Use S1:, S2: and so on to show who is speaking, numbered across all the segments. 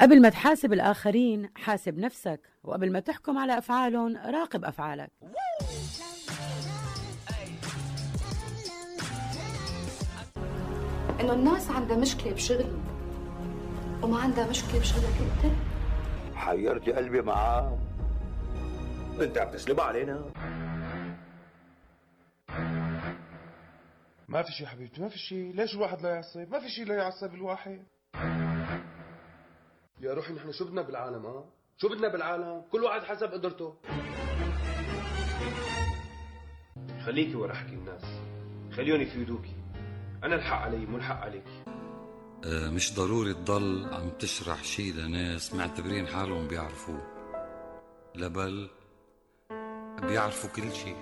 S1: قبل ما تحاسب الآخرين حاسب نفسك وقبل ما تحكم على أفعالهم راقب أفعالك.
S2: إنه الناس عندها مشكلة بشغلي وما عندها مشكلة بشغلك أنت.
S3: حيرت قلبي معاه. أنت عم تسلب علينا.
S4: ما في شيء حبيبتي ما في شيء ليش الواحد لا يعصب؟ ما في شيء لا يعصب الواحد. يا روحي نحن شو بدنا بالعالم ها شو بدنا بالعالم؟ كل واحد حسب قدرته. خليكي ورا حكي الناس. خليهم يفيدوكي. أنا الحق علي مو الحق عليك
S5: آه، مش ضروري تضل عم تشرح شي لناس معتبرين حالهم بيعرفوه. لا بل بيعرفوا كل شي.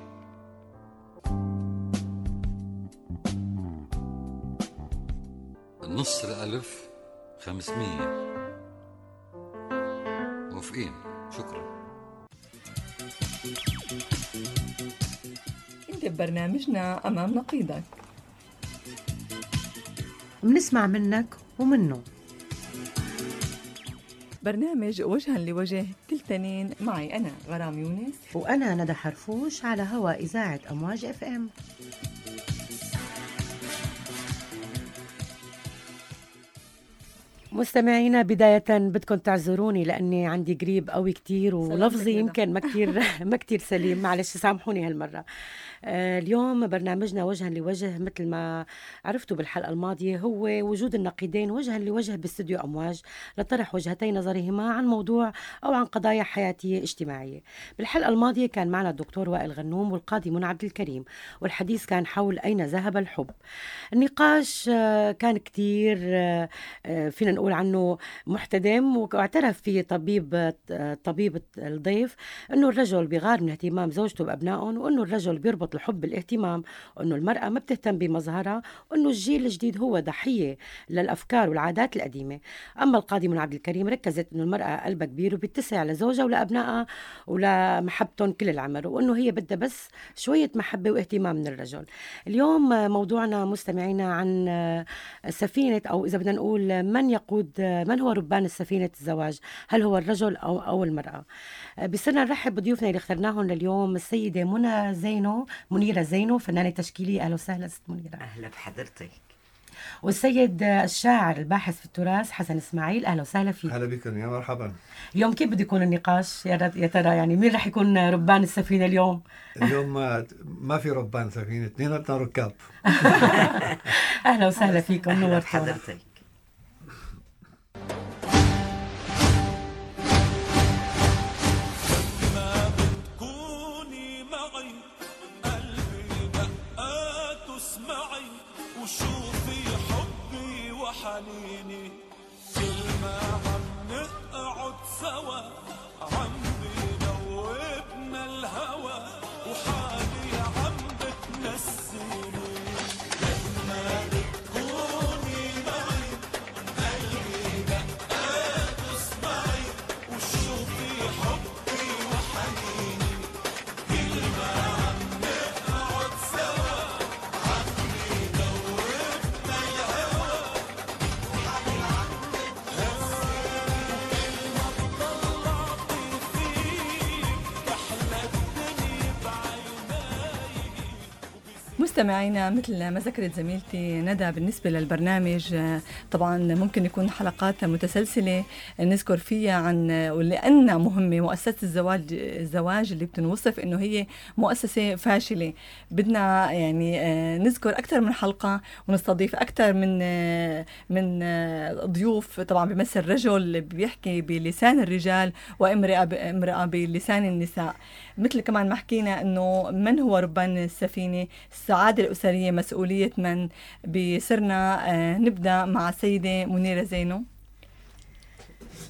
S5: نص الألف خمسمية. موافقين شكرا.
S6: إنت ببرنامجنا أمام نقيضك.
S1: بنسمع منك ومنه.
S6: برنامج وجها لوجه كل تنين. معي أنا غرام يونس.
S1: وأنا ندى حرفوش على هوا إذاعة أمواج إف إم. مستمعينا بداية بدكم تعذروني لأني عندي قريب قوي كتير ولفظي. يمكن ما كتير ما كتير سليم معلش سامحوني هالمرة اليوم برنامجنا وجها لوجه مثل ما عرفتوا بالحلقة الماضية هو وجود النقيضين وجها لوجه باستوديو أمواج لطرح وجهتي نظرهما عن موضوع أو عن قضايا حياتية اجتماعية. بالحلقة الماضية كان معنا الدكتور وائل غنوم والقاضي منى عبد الكريم والحديث كان حول أين ذهب الحب. النقاش آه، كان كتير آه، آه، فينا نقول عنه محتدم واعترف فيه طبيب آه، طبيب الضيف إنه الرجل بيغار من اهتمام زوجته بأبنائهم وإنه الرجل بيربط الحب بالاهتمام وانه المرأة ما بتهتم بمظهرها وانه الجيل الجديد هو ضحية للأفكار والعادات القديمة. أما القاضي من عبد الكريم ركزت إنه المرأة قلبها كبير وبتسع لزوجها ولأبنائها ولمحبتهم كل العمر وإنه هي بدها بس شوية محبة واهتمام من الرجل. اليوم موضوعنا مستمعينا عن سفينة أو إذا بدنا نقول من يقود من هو ربان السفينه الزواج؟ هل هو الرجل أو أو المرأة؟ بصرنا نرحب بضيوفنا اللي اخترناهم لليوم السيدة منى زينو. منيرة زينو فنانة تشكيلية. أهلا وسهلا ست منيرة.
S7: أهلا بحضرتك
S1: والسيد الشاعر الباحث في التراث حسن إسماعيل أهلا وسهلا فيك.
S8: هلا بكم يا مرحبا.
S1: اليوم كيف بده يكون النقاش؟ يا ترى يعني مين رح يكون ربان السفينة اليوم؟
S8: اليوم ما ما في ربان سفينة اثنيناتنا ركاب.
S1: أهلا وسهلا فيكم
S7: أهلا
S1: نورتونا
S7: بحضرتك
S6: مستمعينا مثل ما ذكرت زميلتي ندى بالنسبة للبرنامج طبعا ممكن يكون حلقات متسلسلة نذكر فيها عن ولأنها مهمة مؤسسة الزواج الزواج اللي بتنوصف إنه هي مؤسسة فاشلة. بدنا يعني آه، نذكر أكثر من حلقة ونستضيف أكثر من آه، من آه، ضيوف طبعا بيمثل رجل بيحكي بلسان الرجال وامرأة امرأة بلسان النساء. مثل كمان ما حكينا إنه من هو ربان السفينة؟ السعاده الأسرية مسؤولية من بصرنا آه، نبدأ مع السيده منيرة زينو.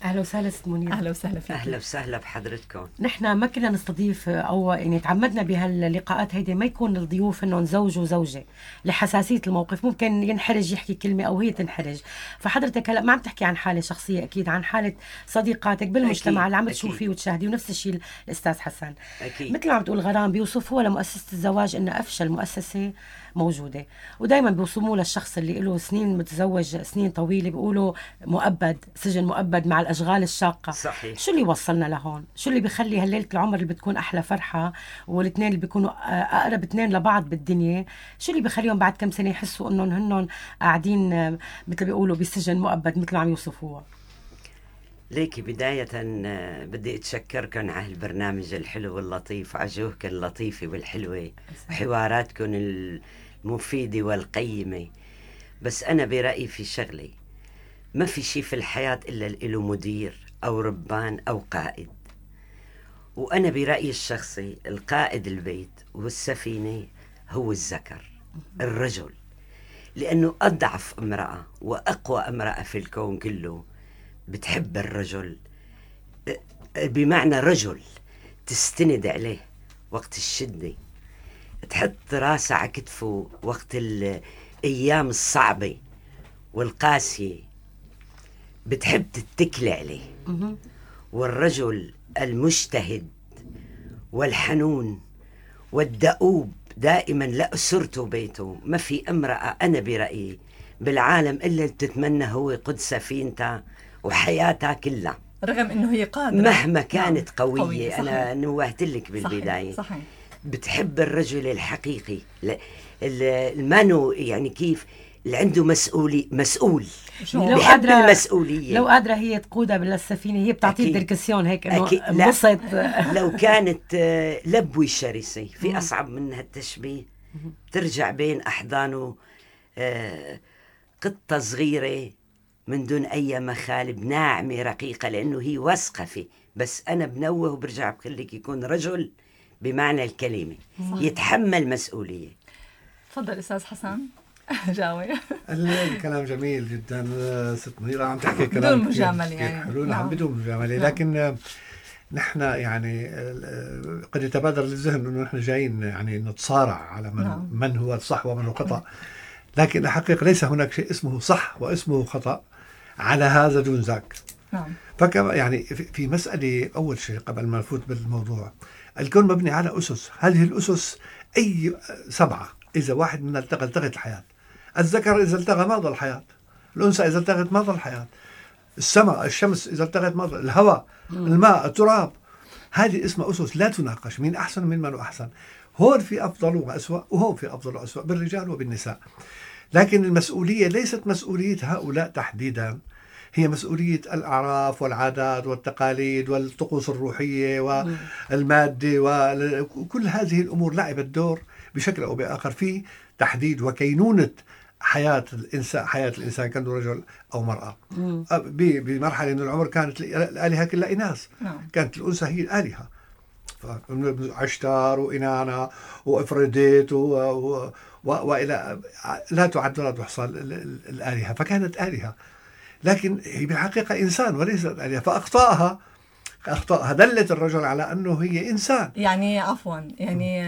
S1: أهلا وسهلا ست منيره
S6: أهلا وسهلا فيك
S7: أهلا وسهلا بحضرتكم.
S1: نحن ما كنا نستضيف أو يعني تعمدنا بهاللقاءات هيدي ما يكون الضيوف إنهم زوج وزوجة لحساسية الموقف. ممكن ينحرج يحكي كلمة أو هي تنحرج. فحضرتك هلا ما عم تحكي عن حالة شخصية أكيد عن حالة صديقاتك بالمجتمع
S7: أكيد،
S1: اللي عم
S7: أكيد.
S1: تشوفيه وتشاهديه ونفس الشيء الأستاذ حسن
S7: أكيد.
S1: مثل ما عم تقول غرام بيوصفوها لمؤسسة الزواج انها أفشل مؤسسة موجودة. ودائما بيوصموه للشخص اللي له سنين متزوج سنين طويلة بيقولوا مؤبد سجن مؤبد مع الأشغال الشاقة.
S9: صحيح.
S1: شو اللي وصلنا لهون؟ شو اللي بيخلي هالليلة العمر اللي بتكون أحلى فرحة والاثنين اللي بيكونوا أقرب اثنين لبعض بالدنيا شو اللي بيخليهم بعد كم سنة يحسوا إنهم هنن قاعدين مثل بيقولوا بسجن مؤبد مثل ما عم يوصفوها
S9: ليكي بداية آه، بدي أتشكركم على البرنامج الحلو واللطيف عجوهكم اللطيفة والحلوة وحواراتكم المفيدة والقيمة بس أنا برأيي في شغلة ما في شيء في الحياة إلا له مدير أو ربان أو قائد. وأنا برأيي الشخصي القائد البيت والسفينة هو الذكر الرجل. لأنه أضعف امرأة وأقوى امرأة في الكون كله بتحب الرجل. بمعنى رجل تستند عليه وقت الشدة. تحط راسها على كتفه وقت الأيام الصعبة والقاسية. بتحب تتكلي عليه. والرجل المجتهد والحنون والدؤوب دائما لأسرته بيته. ما في امرأة أنا برأيي بالعالم إلا اللي تتمنى هو قد سفينتها وحياتها كلها.
S6: رغم إنه هي قادرة.
S9: مهما كانت
S6: نعم.
S9: قوية,
S6: قوية، صحيح.
S9: أنا نوهت لك بالبداية.
S6: صحيح, صحيح.
S9: بتحب الرجل الحقيقي. المانو يعني كيف؟ اللي عنده مسؤولي مسؤول.
S1: لو قادرة-
S9: المسؤولية.
S1: لو قادرة هي تقودها بالسفينه هي بتعطيه. الدركسيون هيك إنه
S9: أكيد لا.
S1: انبسط.
S9: لو كانت آه، لبوي شرسة في أصعب من هالتشبيه. ترجع بين أحضانه آه، قطة صغيرة من دون أي مخالب ناعمة رقيقة لأنه هي واثقة فيه. بس أنا بنوه وبرجع بخليك يكون رجل بمعنى الكلمة
S6: صح.
S9: يتحمل مسؤولية
S6: تفضل أستاذ حسن جاوي
S8: الكلام جميل جدا ست منيرة عم تحكي
S6: بدون
S8: كلام
S6: مجاملة
S8: كتير
S6: يعني.
S8: حلو
S6: نعم.
S8: نعم بدون مجاملة
S6: نعم.
S8: لكن آه، نحن يعني آه، قد يتبادر للذهن إنه نحن جايين يعني نتصارع على من
S6: نعم.
S8: من هو الصح ومن هو الخطا لكن الحقيقة ليس هناك شيء اسمه صح واسمه خطأ على هذا دون ذاك
S6: نعم
S8: فكما يعني في في مسألة أول شيء قبل ما نفوت بالموضوع الكون مبني على أسس. هذه الأسس؟ أي سبعة. إذا واحد منها التقى التقت الحياة. الذكر إذا التقى ما ضل حياة الأنثى إذا التقت ما ضل حياة السماء الشمس إذا التقت ما ضل الهواء الماء التراب. هذه اسمها أسس لا تناقش. مين أحسن ومين من أحسن. هون في أفضل وأسوأ وهون في أفضل وأسوأ بالرجال وبالنساء. لكن المسؤولية ليست مسؤولية هؤلاء تحديدا. هي مسؤولية الأعراف والعادات والتقاليد والطقوس الروحية والمادة وكل هذه الأمور لعبت دور بشكل أو بآخر في تحديد وكينونة حياة الإنسان حياة الإنسان كان رجل أو مرأة. بمرحلة من العمر كانت الآلهة كلها إناث.
S6: نعم.
S8: كانت الأنثى هي الآلهة. عشتار وإنانا وإفروديت و... و... و... وإلى لا تعد ولا تحصى ال- ال- الآلهة. فكانت آلهة. لكن هي بالحقيقة إنسان وليست آلهة فأخطائها أخطائها دلت الرجل على أنه هي إنسان.
S6: يعني عفوا يعني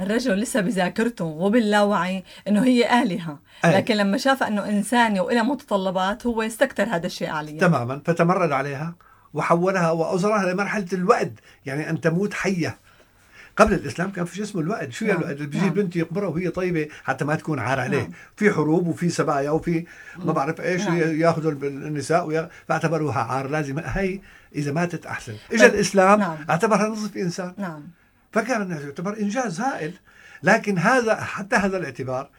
S6: الرجل لسه بذاكرته وباللاوعي إنه هي آلهة
S8: أي.
S6: لكن لما شاف أنه انساني والها متطلبات هو استكتر هذا الشيء عليها
S8: تماما فتمرد عليها وحولها وأزرها لمرحلة الوعد يعني أن تموت حية. قبل الإسلام كان في شيء اسمه الوعد شو يعني
S6: نعم،
S8: الوعد اللي بيجي
S6: نعم.
S8: البنت يقبرها وهي طيبة حتى ما تكون عار عليه
S6: نعم.
S8: في حروب وفي سبايا وفي ما بعرف إيش
S6: نعم.
S8: ياخذوا النساء ويا- فاعتبروها عار لازم هي إذا ماتت أحسن اجى الإسلام
S6: نعم.
S8: اعتبرها نصف إنسان
S6: نعم
S8: فكان الناس يعتبر إنجاز هائل لكن هذا حتى هذا الاعتبار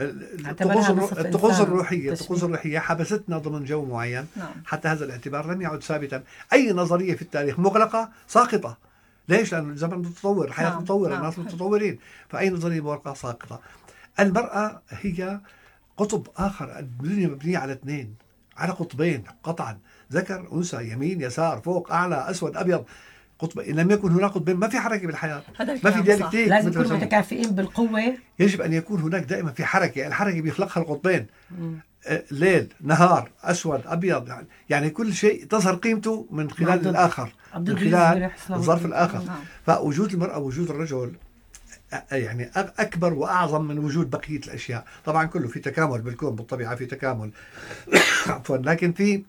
S8: الطقوس.
S1: الروحية
S8: الطقوس. الروحية حبستنا ضمن جو معين
S6: نعم.
S8: حتى هذا الاعتبار لم يعد ثابتا أي نظرية في التاريخ مغلقة ساقطة ليش؟ لأن الزمن متطور، الحياة
S6: نعم،
S8: متطورة،
S6: نعم.
S8: الناس متطورين، فأي نظرية مغلقة ساقطة. المرأة هي قطب آخر، الدنيا مبنية على اثنين، على قطبين قطعا، ذكر أنثى، يمين يسار، فوق أعلى، أسود أبيض، قطب إن لم يكن هناك قطبين ما في حركة بالحياة،
S6: هذا
S8: ما في. ديالكتيك
S1: لازم يكونوا متكافئين بالقوة
S8: يجب أن يكون هناك دائما في حركة، الحركة بيخلقها القطبين. ليل، نهار، أسود، أبيض، يعني- يعني كل شيء تظهر قيمته من خلال
S1: عبد-
S8: الآخر،
S1: عبد
S8: من خلال الظرف. الآخر.
S6: نعم.
S8: فوجود المرأة ووجود الرجل أ- يعني أكبر وأعظم من وجود بقية الأشياء طبعا كله في تكامل بالكون بالطبيعة في تكامل عفوا لكن في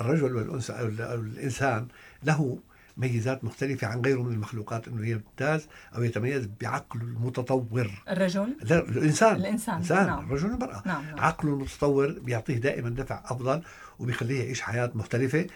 S8: الرجل والأنثى الإنسان له ميزات مختلفة عن غيره من المخلوقات إنه يمتاز أو يتميز بعقله المتطور.
S6: الرجل؟
S8: لا الإنسان.
S6: الإنسان،
S8: الانسان
S6: نعم.
S8: الرجل والمرأة.
S6: نعم، نعم.
S8: عقله المتطور بيعطيه دائما دفع أفضل وبيخليه يعيش حياة مختلفة.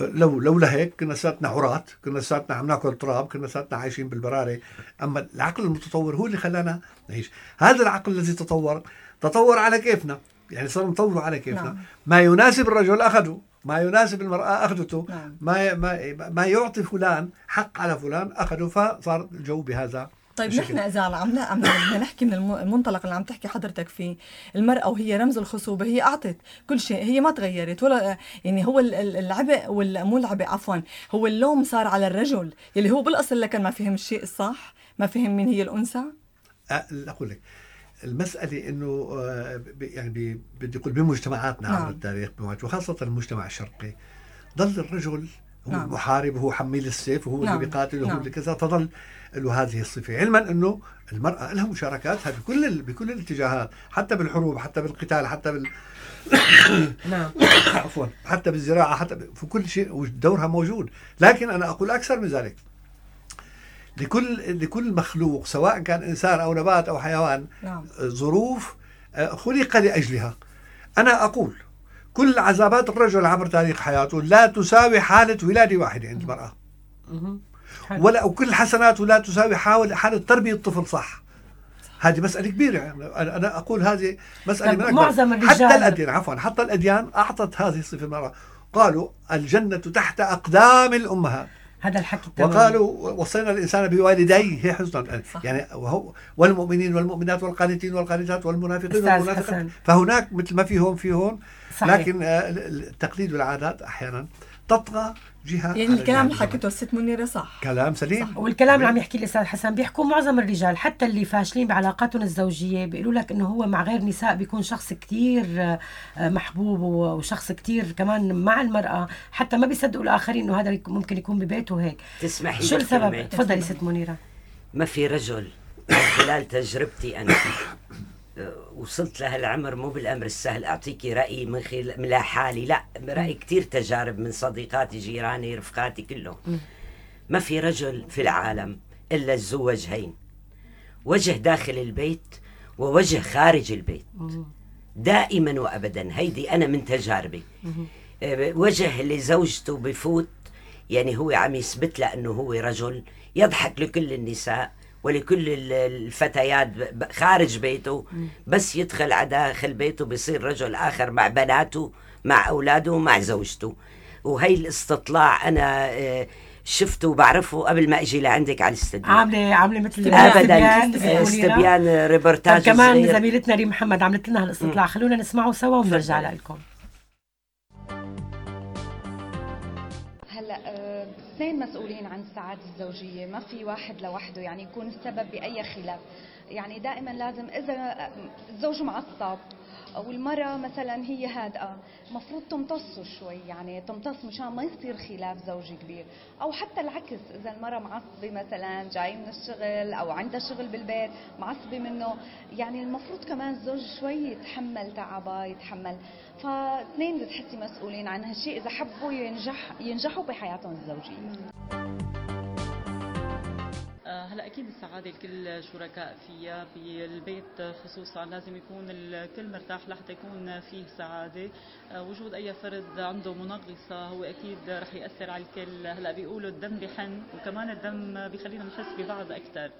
S8: لو لولا هيك كنا لساتنا عراة كنا لساتنا عم ناكل تراب كنا لساتنا عايشين بالبرارة. أما العقل المتطور هو اللي خلانا نعيش. هذا العقل الذي تطور تطور على كيفنا. يعني صار نطوره على كيفنا.
S6: نعم.
S8: ما يناسب الرجل أخذه. ما يناسب المرأة أخذته
S6: نعم.
S8: ما ما ما يعطي فلان حق على فلان أخذه فصار الجو بهذا
S6: طيب. نحن إذا عم عم بدنا نحكي من الم- المنطلق اللي عم تحكي حضرتك فيه المرأة وهي رمز الخصوبة هي أعطت كل شيء هي ما تغيرت ولا يعني هو ال- ال- العبء ولا مو العبء عفوا هو اللوم صار على الرجل يلي هو بالأصل لكن ما فهم الشيء الصح ما فهم مين هي الأنثى
S8: أه، أقول لك المسألة إنه آه، يعني بدي أقول بمجتمعاتنا
S6: نعم.
S8: عبر التاريخ بمواجهة وخاصة المجتمع الشرقي ظل الرجل هو
S6: نعم.
S8: المحارب وهو حميل السيف وهو
S6: نعم.
S8: اللي بيقاتل وهو
S6: نعم.
S8: اللي كذا تظل له هذه الصفة علما أنه المرأة لها مشاركاتها بكل ال- بكل الاتجاهات حتى بالحروب حتى بالقتال حتى بال
S1: نعم
S8: عفوا حتى بالزراعة حتى ب- في كل شيء ودورها موجود لكن أنا أقول أكثر من ذلك لكل لكل مخلوق سواء كان إنسان أو نبات أو حيوان
S6: نعم.
S8: ظروف آه، خلق لأجلها. أنا أقول كل عذابات الرجل عبر تاريخ حياته لا تساوي حالة ولادة واحدة عند المرأة.
S1: حلو.
S8: ولا وكل حسناته لا تساوي حاول حالة تربية الطفل صح. هذه مسألة كبيرة. يعني أنا أقول هذه مسألة
S1: طب
S8: من أكبر.
S1: معظم الرجال-
S8: حتى الأديان عفوا حتى الأديان أعطت هذه الصفة المرأة قالوا الجنة تحت أقدام الأمهات.
S1: هذا الحكي تمام
S8: وقالوا وصينا الإنسان بوالديه حسنا. يعني وهو والمؤمنين والمؤمنات والقانتين والقانتات والمنافقين والمنافقات. فهناك مثل ما في هون في هون
S1: صحيح.
S8: لكن آه، التقليد والعادات أحيانا تطغى جهة
S6: يعني الكلام اللي حكيته الست منيرة صح.
S8: كلام سليم.
S1: والكلام اللي عم يحكي الاستاذ حسن بيحكوا معظم الرجال حتى اللي فاشلين بعلاقاتهم الزوجية بيقولوا لك إنه هو مع غير نساء بيكون شخص كتير آه، محبوب وشخص كتير كمان مع المرأة حتى ما بيصدقوا الآخرين إنه هذا ممكن يكون ببيته هيك.
S9: تسمحي
S1: شو
S9: لي
S1: السبب؟ تفضلي ست منيرة.
S9: ما في رجل خلال تجربتي أنا وصلت لهالعمر مو بالأمر السهل اعطيكي رأيي من خلال من لحالي لا رايي كثير تجارب من صديقاتي جيراني رفقاتي كلهم. ما في رجل في العالم إلا ذو وجهين وجه داخل البيت ووجه خارج البيت. دائما وابدا هيدي أنا من تجاربي. آه، وجه اللي زوجته بفوت يعني هو عم يثبت له انه هو رجل يضحك لكل النساء. ولكل ال- الفتيات خارج بيته بس يدخل على داخل بيته بصير رجل آخر مع بناته مع أولاده ومع زوجته. وهي الاستطلاع أنا آه، شفته وبعرفه قبل ما أجي لعندك على الاستديو.
S1: عامله عاملة مثل
S9: ابدا.
S1: استبيان- طب
S9: ريبورتاج
S1: كمان. زميلتنا ريم محمد عملت لنا هالاستطلاع خلونا نسمعه سوا ونرجع. لكم.
S10: اثنين مسؤولين عن السعادة الزوجية؟ ما في واحد لوحده يعني يكون السبب بأي خلاف. يعني دائما لازم إذا آه، الزوج معصب أو المرأة مثلا هي هادئة المفروض تمتصه شوي يعني تمتص مشان ما يصير خلاف زوجي كبير. أو حتى العكس إذا المرأة معصبة مثلا جاي من الشغل أو عندها شغل بالبيت معصبة منه يعني المفروض كمان الزوج شوي يتحمل تعبها يتحمل. فاثنين بتحسي مسؤولين عن هالشيء إذا حبوا ينجح ينجحوا بحياتهم الزوجية.
S11: آه، هلا أكيد السعادة الكل شركاء فيها بالبيت خصوصا لازم يكون الكل مرتاح لحتى يكون فيه سعادة. آه، وجود أي فرد عنده منغصة هو أكيد رح يأثر على الكل. هلأ بيقولوا الدم بحن وكمان الدم بيخلينا نحس ببعض أكثر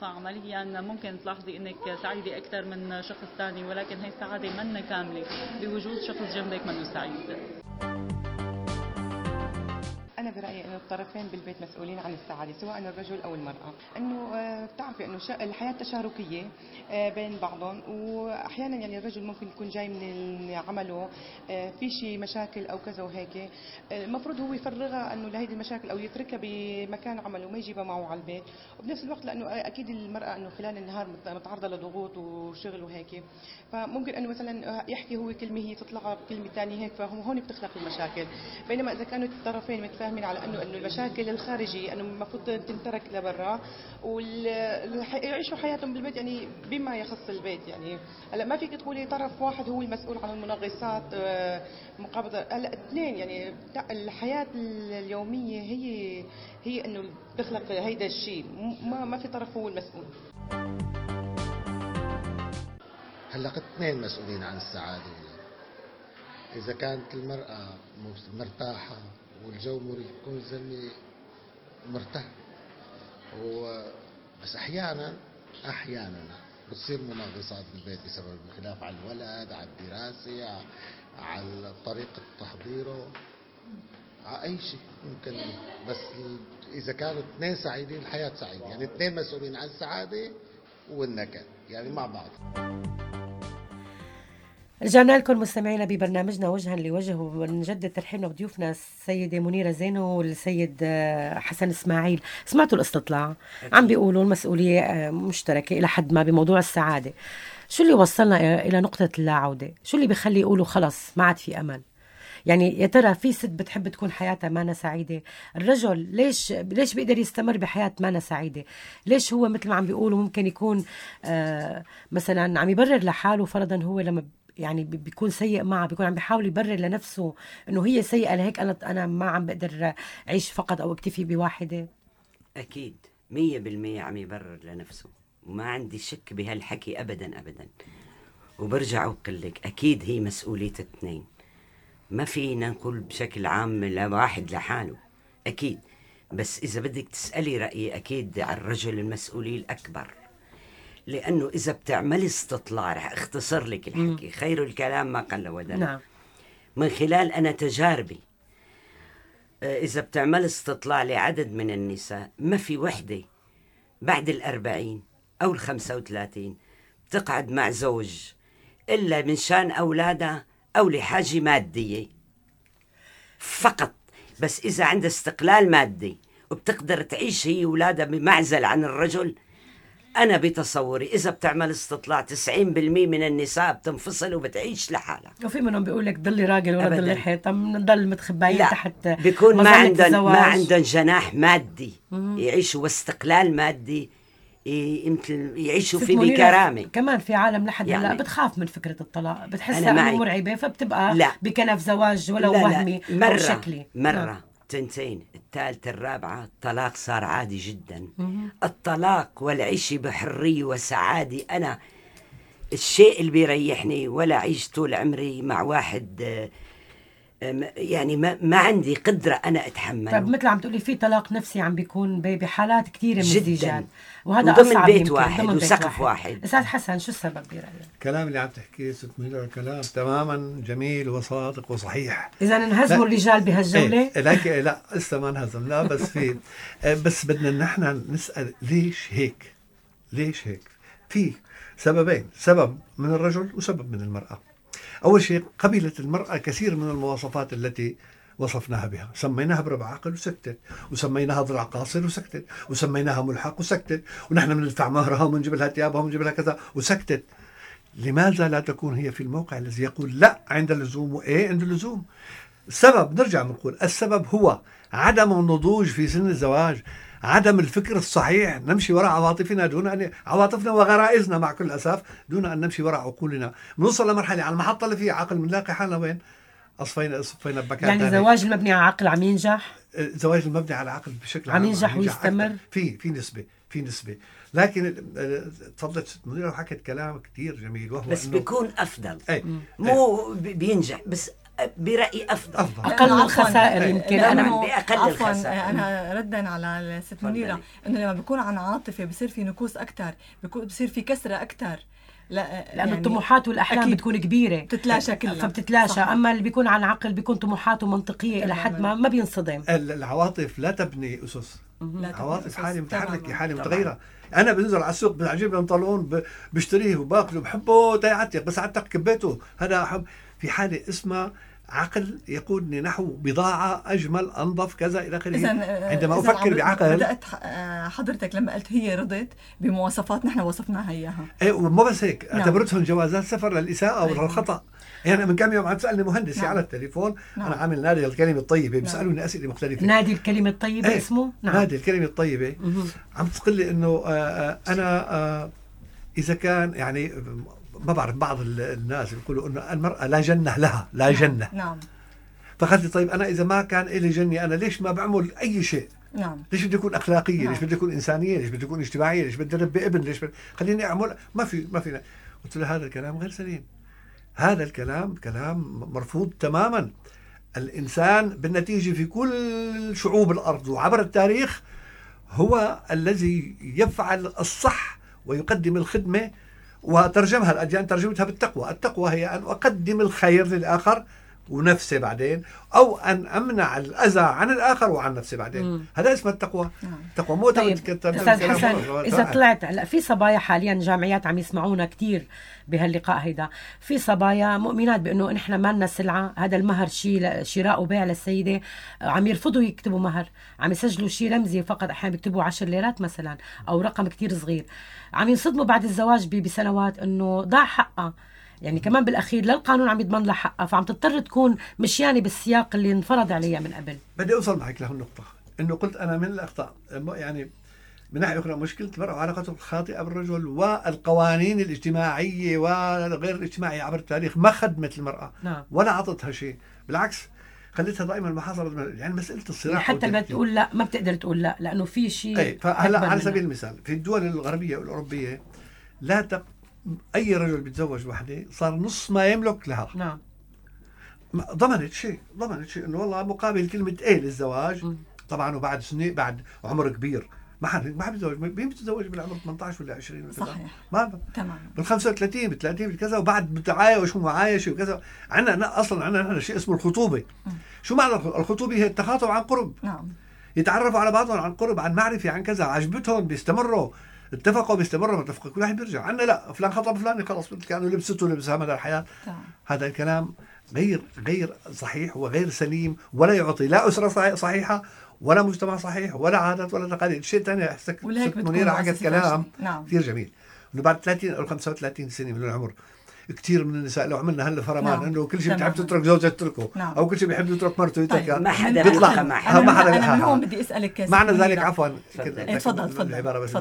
S11: فعمليا ممكن تلاحظي إنك سعيدة أكثر من شخص ثاني ولكن هي السعادة منا كاملة بوجود شخص جنبك منه سعيد.
S12: أنا برأيي إنه الطرفين بالبيت مسؤولين عن السعادة سواء الرجل أو المرأة، إنه آه، بتعرفي إنه شا- الحياة تشاركية آه، بين بعضهم وأحيانا يعني الرجل ممكن يكون جاي من عمله آه، في شيء مشاكل أو كذا وهيك. المفروض هو يفرغها إنه لهيدي المشاكل أو يتركها بمكان عمله وما يجيبها معه على البيت، وبنفس الوقت لأنه أكيد المرأة إنه خلال النهار مت- متعرضة لضغوط وشغل وهيك. فممكن إنه مثلا يحكي هو كلمة هي تطلع بكلمة ثانية هيك فهون بتخلق المشاكل. بينما إذا كانوا الطرفين متفاهمين على على انه أنه المشاكل الخارجية أنه المفروض تنترك لبرا ويعيشوا حياتهم بالبيت يعني بما يخص البيت يعني. هلا ما فيك تقولي طرف واحد هو المسؤول عن المنغصات آه، مقابضة. هلا اثنين يعني الحياة اليومية هي هي أنه تخلق هيدا الشيء. ما ما في طرف هو المسؤول.
S13: هلا اثنين مسؤولين عن السعادة. إذا كانت المرأة مرتاحة والجو مريح. يكون الزلمه مرتاح. و بس أحيانا أحيانا بتصير مناقصات بالبيت بسبب الخلاف على الولد على الدراسة على طريقة تحضيره. على أي شيء ممكن. بس إذا كانوا اثنين سعيدين الحياة سعيدة. يعني اثنين مسؤولين عن السعادة والنكد. يعني مع بعض.
S1: رجعنا لكم مستمعينا ببرنامجنا وجها لوجه ونجدد ترحيبنا بضيوفنا السيدة منيرة زينو والسيد آه، حسن إسماعيل. سمعتوا الأستطلاع؟ عم بيقولوا المسؤولية آه، مشتركة إلى حد ما بموضوع السعادة. شو اللي وصلنا إلى نقطة اللا عوده شو اللي بيخلي يقولوا خلص ما عاد في أمل؟ يعني يا ترى في ست بتحب تكون حياتها مانا سعيدة؟ الرجل ليش ليش بيقدر يستمر بحياة مانا سعيدة؟ ليش هو مثل ما عم بيقولوا ممكن يكون آه مثلا عم يبرر لحاله فرضا هو لما يعني بيكون سيء معها بيكون عم بيحاول يبرر لنفسه إنه هي سيئة. لهيك أنا أنا ما عم بقدر أعيش فقط أو أكتفي بواحدة.
S9: أكيد. مية بالمية عم يبرر لنفسه. وما عندي شك بهالحكي ابدا ابدا. وبرجع وقل لك أكيد هي مسؤولية اثنين. ما فينا نقول بشكل عام لواحد لحاله. أكيد. بس إذا بدك تسألي رأيي أكيد على الرجل المسؤولية الأكبر. لأنه إذا بتعملي استطلاع رح أختصر لك الحكي. خير الكلام ما قل ودل. نعم. من خلال أنا تجاربي آه، إذا بتعمل استطلاع لعدد من النساء ما في وحدة بعد الأربعين أو الخمسة وثلاثين تقعد مع زوج إلا من شان أولادها أو لحاجة مادية. فقط. بس إذا عندها استقلال مادي وبتقدر تعيش هي وولادها بمعزل عن الرجل أنا بتصوري إذا بتعمل استطلاع 90% من النساء بتنفصل وبتعيش لحالها.
S1: وفي منهم بيقول لك ضلي راجل ولا ضلي حيط نضل متخبايين تحت
S9: بيكون ما عندهم ما عندهم جناح مادي. يعيشوا واستقلال مادي مثل يعيشوا فيه بكرامة.
S1: كمان في عالم لحد يعني هلا بتخاف من فكرة الطلاق بتحسها انه مرعبه فبتبقى لا. بكنف زواج ولو لا وهمي أو شكلي.
S9: مرة. نعم. تنتين الثالثة الرابعة. الطلاق صار عادي جدا. الطلاق والعيش بحرية وسعادة. أنا الشيء اللي بيريحني ولا أعيش طول عمري مع واحد يعني ما, ما عندي قدرة أنا أتحمل
S1: طيب مثل عم تقولي في طلاق نفسي عم بيكون بحالات كثيرة من
S9: الزيجات وهذا ضمن أصعب بيت واحد وسقف واحد
S1: أستاذ حسن شو السبب برأيك؟
S8: الكلام اللي عم تحكيه ست منيرة كلام تماما جميل وصادق وصحيح
S1: إذا انهزموا الرجال بهالجولة؟
S8: إيه لكن لا لسه ما انهزم لا بس في إيه، بس بدنا نحن نسأل ليش هيك؟ ليش هيك؟ في سببين سبب من الرجل وسبب من المرأة أول شيء قبلت المرأة كثير من المواصفات التي وصفناها بها. سميناها بربع عقل وسكتت وسميناها ضلع قاصر وسكتت وسميناها ملحق وسكتت ونحن بندفع مهرها وبنجيب لها ثيابها وبنجيب لها كذا وسكتت. لماذا لا تكون هي في الموقع الذي يقول لا عند اللزوم وايه عند اللزوم؟ السبب نرجع بنقول السبب هو عدم النضوج في سن الزواج. عدم الفكر الصحيح نمشي وراء عواطفنا دون أن عواطفنا وغرائزنا مع كل أسف دون أن نمشي وراء عقولنا. بنوصل لمرحلة على المحطة اللي فيها عقل بنلاقي حالنا وين؟ أصفينا صفينا
S1: بمكان يعني الزواج المبني على عقل عم ينجح؟
S8: الزواج المبني على عقل بشكل
S1: عام عم ينجح ويستمر؟
S8: في في نسبة في نسبة. لكن تفضلت ست مديرة وحكت كلام كثير جميل وهو
S9: بس بيكون أفضل. أي. مو بينجح بس برأيي أفضل,
S1: أفضل. أقل الخسائر يمكن.
S6: أنا بأقل الخسائر. أنا ردا على الست منيرة إنه لما بيكون عن عاطفة بصير في نكوص أكثر بصير في كسرة أكثر
S1: لا لأنه يعني الطموحات والأحلام أكيد بتكون كبيرة.
S6: بتتلاشى كلها.
S1: فبتتلاشى. صح. أما اللي بيكون عن عقل بيكون طموحاته منطقية إلى حد ما ما بينصدم.
S8: العواطف لا تبني أسس. العواطف حاله متحركه حاله متغيرة. أنا بنزل على السوق بجيب بنطلون بشتريه وباكله بحبه تيعتق بس عتق كبيته هذا حب في حاله اسمها عقل يقودني نحو بضاعة أجمل أنظف كذا إلى آخره عندما
S6: إذا
S8: أفكر
S6: عم-
S8: بعقل
S6: بدأت آه، حضرتك لما قلت هي رضت بمواصفات نحن وصفناها إياها
S8: إيه وما بس هيك
S6: نعم.
S8: اعتبرتهم جوازات سفر للإساءة
S6: أيوة.
S8: وللخطا يعني من كم يوم عم تسألني مهندسي
S6: نعم.
S8: على التليفون
S6: نعم.
S8: أنا عامل نادي الكلمة الطيبة بيسألوني أسئلة مختلفة
S1: نادي الكلمة الطيبة
S8: إيه،
S1: اسمه
S8: نادي الكلمة الطيبة
S1: مهم.
S8: عم تقول لي إنه آه، آه، أنا آه، إذا كان يعني ما بعرف بعض ال- الناس بيقولوا إنه المرأة لا جنة لها لا جنة
S6: نعم
S8: فقلت لي طيب أنا إذا ما كان لي جنة أنا ليش ما بعمل أي شيء
S6: نعم
S8: ليش بدي أكون أخلاقية؟
S6: نعم.
S8: ليش بدي أكون إنسانية؟ ليش بدي أكون اجتماعية؟ ليش بدي أربي ابن؟ ليش بدي... خليني أعمل ما في ما في قلت له هذا الكلام غير سليم. هذا الكلام كلام مرفوض تماما. الإنسان بالنتيجة في كل شعوب الأرض وعبر التاريخ هو الذي يفعل الصح ويقدم الخدمة وترجمها الأديان ترجمتها بالتقوى، التقوى هي أن أقدم الخير للآخر ونفسي بعدين أو أن أمنع الأذى عن الآخر وعن نفسي بعدين. هذا اسمه التقوى.
S6: نعم.
S8: التقوى مو
S1: طيب. أستاذ حسن إذا طلعت هلا في صبايا حاليا جامعيات عم يسمعونا كثير بهاللقاء هيدا. في صبايا مؤمنات بأنه نحن ما لنا سلعة. هذا المهر شيء شراء وبيع للسيدة. عم يرفضوا يكتبوا مهر. عم يسجلوا شيء رمزي فقط. أحيانا بيكتبوا 10 ليرات مثلا أو رقم كثير صغير. عم ينصدموا بعد الزواج بسنوات إنه ضاع حقها يعني كمان بالأخير لا القانون عم يضمن لها حقها فعم تضطر تكون مشيانة بالسياق اللي انفرض عليها من قبل
S8: بدي أوصل معك لهالنقطه إنه قلت أنا من الأخطاء يعني من ناحية أخرى مشكلة المرأة وعلاقته الخاطئة بالرجل والقوانين الاجتماعية والغير الاجتماعية عبر التاريخ ما خدمت المرأة
S1: نعم
S8: ولا اعطتها شيء بالعكس خليتها دائما محاصرة يعني مسألة الصراع
S1: يعني حتى لما. تقول لا ما بتقدر تقول لا لأنه في شيء
S8: اي فهلا على. سبيل المثال في الدول الغربية والأوروبية لا تق... أي رجل بيتزوج وحدة صار نص ما يملك لها.
S1: نعم.
S8: ضمنت شيء ضمنت شيء إنه والله مقابل كلمة إيه للزواج. طبعا وبعد سنين بعد عمر كبير. ما حد ما حد بيتزوج. مين بيتزوج بالعمر 18 ولا 20 ولا؟
S6: صحيح.
S8: ما ب-
S6: تمام
S8: بال 35 بال 30 بالكذا وبعد بتعايش ومعايشه وكذا. عندنا أصلا عندنا نحن شيء اسمه الخطوبة. شو معنى الخ- الخطوبة؟ هي التخاطب عن قرب.
S6: نعم.
S8: يتعرفوا على بعضهم عن قرب عن معرفة عن كذا. عجبتهم بيستمروا. اتفقوا بيستمروا ما اتفقوا كل واحد بيرجع. عندنا لا فلان خطب فلان خلص كانوا لبسته لبسها مدى الحياة.
S6: تمام
S8: هذا الكلام غير غير صحيح وغير سليم ولا يعطي لا أسرة صحي- صحيحة ولا مجتمع صحيح ولا عادات ولا تقاليد. الشيء الثاني
S6: أحسك
S8: منيرة حكت كلام.
S6: نعم.
S8: كثير جميل. إنه بعد 30 أو 35 سنة من العمر كثير من النساء لو عملنا هلا فرمان
S6: نعم.
S8: إنه كل شيء. بتحب تترك زوجها تتركه
S6: نعم.
S8: أو كل شيء بيحب يترك مرته يتركها
S9: ما حدا
S8: بيطلع
S9: مع
S8: ها، ما حدا
S6: أنا من. هون بدي أسألك
S8: معنى ذلك. عفوا
S9: تفضل.
S6: تفضل،.
S8: العباره بس.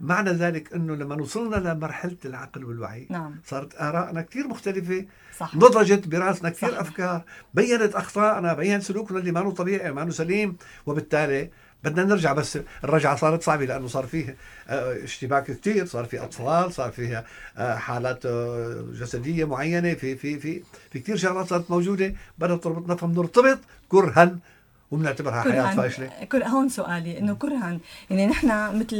S8: معنى ذلك إنه لما وصلنا لمرحلة العقل والوعي
S6: نعم
S8: صارت آرائنا كثير مختلفة
S6: صح
S8: نضجت براسنا كثير
S6: صح.
S8: أفكار بينت اخطائنا بين سلوكنا اللي ما طبيعي ما سليم وبالتالي بدنا نرجع بس الرجعة صارت صعبة لأنه صار فيه آه، اشتباك كثير صار في أطفال صار فيها آه، حالات آه، جسدية معينة في في في في كثير شغلات صارت موجودة. بدها تربطنا فبنرتبط كرها وبنعتبرها
S6: حياة
S8: فاشلة.
S6: كر... هون سؤالي إنه كرهن يعني نحن مثل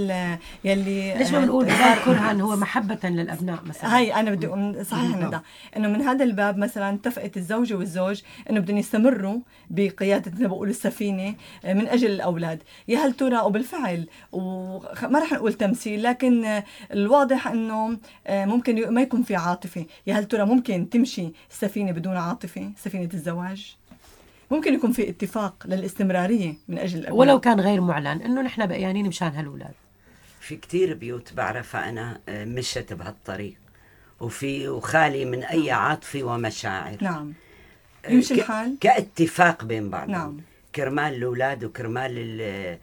S6: يلي
S1: ليش ما بنقول بدال كرها هو محبة للأبناء مثلا؟
S6: هاي أنا بدي صحيح
S8: نعم.
S6: ندى إنه من هذا الباب مثلا اتفقت الزوجة والزوج إنه بدهم يستمروا بقيادة زي ما بقول السفينة آه، من أجل الأولاد. يا هل ترى وبالفعل وما رح نقول تمثيل لكن آه، الواضح إنه آه، ممكن ما يكون في عاطفة. يا هل ترى ممكن تمشي السفينة بدون عاطفة؟ سفينة الزواج؟ ممكن يكون في اتفاق للاستمرارية من أجل الأبناء.
S1: ولو كان غير معلن إنه نحن بقيانين مشان هالولاد
S9: في كتير بيوت بعرفها أنا آه، مشت بهالطريق. وفي وخالي من أي عاطفة ومشاعر.
S6: نعم.
S9: آه،
S6: يمشي
S9: ك-
S6: الحال؟
S9: كاتفاق بين بعضهم.
S6: نعم.
S9: كرمال الأولاد وكرمال ال-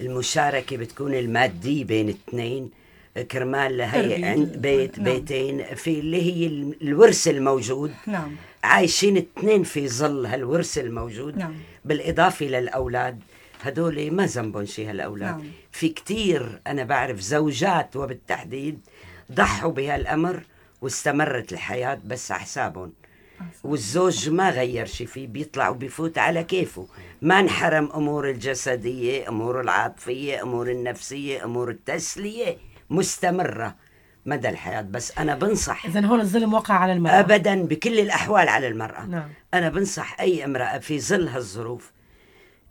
S9: المشاركة بتكون المادية بين اثنين. كرمال هي
S6: ال-
S9: بيت
S6: نعم.
S9: بيتين في اللي هي ال- الورث الموجود.
S6: نعم.
S9: عايشين اثنين في ظل هالورث الموجود.
S6: نعم.
S9: بالإضافة للأولاد هدول ما ذنبهم شيء هالأولاد.
S6: نعم.
S9: في كتير أنا بعرف زوجات وبالتحديد ضحوا بهالأمر واستمرت الحياة بس على حسابهم. والزوج ما غير شيء فيه بيطلع وبيفوت على كيفه. ما انحرم أمور الجسدية أمور العاطفية أمور النفسية أمور التسلية. مستمرة مدى الحياة بس أنا بنصح
S1: اذا هون الظلم وقع على المرأة.
S9: ابدا بكل الأحوال على المرأة.
S1: نعم.
S9: أنا بنصح أي امرأة في ظل هالظروف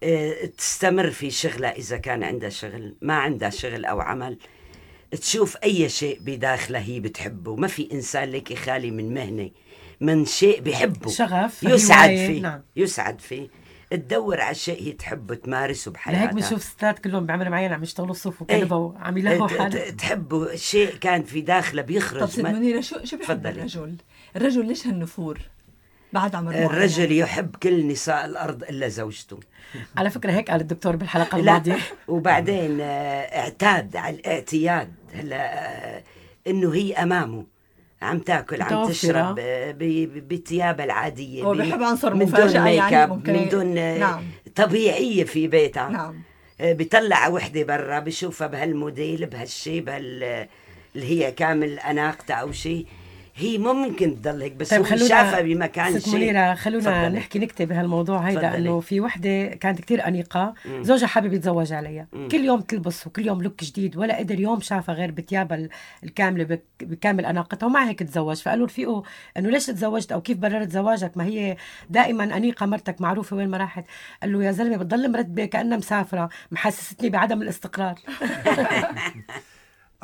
S9: آه، تستمر في شغلها إذا كان عندها شغل ما عندها شغل أو عمل. تشوف أي شيء بداخلها هي بتحبه. ما في إنسان لك خالي من مهنة من شيء بحبه.
S1: شغف
S9: يسعد فيه
S1: نعم.
S9: يسعد فيه. تدور على شيء هي تحبه تمارسه بحياتها
S1: لهيك بنشوف ستات كلهم بعمل معين عم يشتغلوا صوف
S9: إيه.
S1: وكنبه وعم يلاقوا
S9: ت-
S1: حالهم
S9: ت- تحبه شيء كان في داخله بيخرج
S6: طب ست منيرة شو شو بحب. الرجل؟ الرجل ليش هالنفور؟ بعد عمر معين.
S9: الرجل يحب كل نساء الأرض إلا زوجته
S1: على فكرة هيك قال الدكتور بالحلقة
S9: لا
S1: الماضية
S9: وبعدين آه، اعتاد على الاعتياد هلا آه، إنه هي أمامه عم تاكل عم
S1: متوفرة.
S9: تشرب آه، بثيابها العادية
S6: هو
S9: ب-
S6: بيحب عنصر
S9: من دون
S6: مفاجأة
S9: make
S6: يعني
S9: up
S6: ممكن
S9: من دون آه،
S6: نعم.
S9: طبيعية في بيتها
S6: نعم
S9: آه، بيطلع وحدة برا بشوفها بهالموديل بهالشيء بهال اللي هي كامل اناقتها أو شيء هي ممكن تضل هيك بس
S1: طيب
S9: هو
S1: خلونا
S9: شافها بمكان
S1: ست
S9: شيء
S1: منيرة خلونا. نحكي نكتة بهالموضوع هيدا. إنه في وحدة كانت كتير أنيقة
S9: مم.
S1: زوجها حابب يتزوج عليها
S9: مم.
S1: كل يوم تلبس وكل يوم look جديد ولا قدر يوم شافها غير بثيابها ال- الكاملة بك- بكامل أناقتها ومع هيك تزوج فقالوا رفيقه إنه ليش تزوجت أو كيف بررت زواجك ما هي دائما أنيقة مرتك معروفة وين ما راحت قال له يا زلمة بتضل مرتبة كأنها مسافرة محسستني بعدم الاستقرار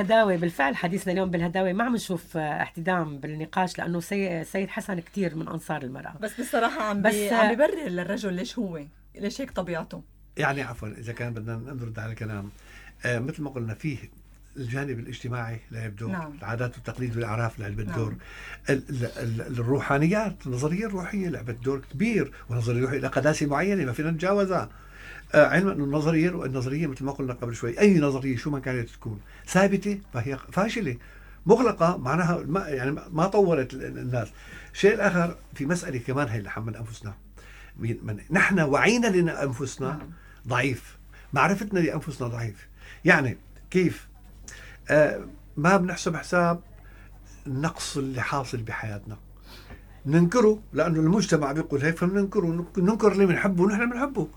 S14: بالهداوة
S1: بالفعل حديثنا اليوم بالهداوة ما عم نشوف آه، احتدام بالنقاش لأنه سي- سيد حسن كتير من أنصار المرأة.
S6: بس بصراحة عم
S1: بس-
S6: بس عم ببرر للرجل ليش هو ليش هيك طبيعته.
S8: يعني عفوا إذا كان بدنا نرد على الكلام آه مثل ما قلنا فيه الجانب الاجتماعي لعب دور
S6: نعم.
S8: العادات والتقاليد والأعراف لعبت
S6: نعم.
S8: دور. ال- ال- ال- الروحانيات النظرية الروحية لعبت دور كبير والنظرية الروحية لها قداسة معينة ما فينا نتجاوزها. آه علما أنه النظريه النظرية مثل ما قلنا قبل شوي أي نظرية شو ما كانت تكون ثابتة فهي فاشلة. مغلقة معناها ما يعني ما طورت ال- الناس. الشيء الآخر في مسألة كمان هي اللي حمل أنفسنا. من- من- نحن وعينا لأنفسنا ضعيف. معرفتنا لأنفسنا ضعيف. يعني كيف؟ آه ما بنحسب حساب النقص اللي حاصل بحياتنا. ننكره لأنه المجتمع بيقول هيك فبننكره ننكر اللي بنحبه ونحن بنحبه.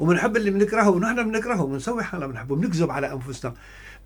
S8: وبنحب اللي بنكرهه ونحن بنكرهه. بنسوي حالنا بنحبه بنكذب على أنفسنا.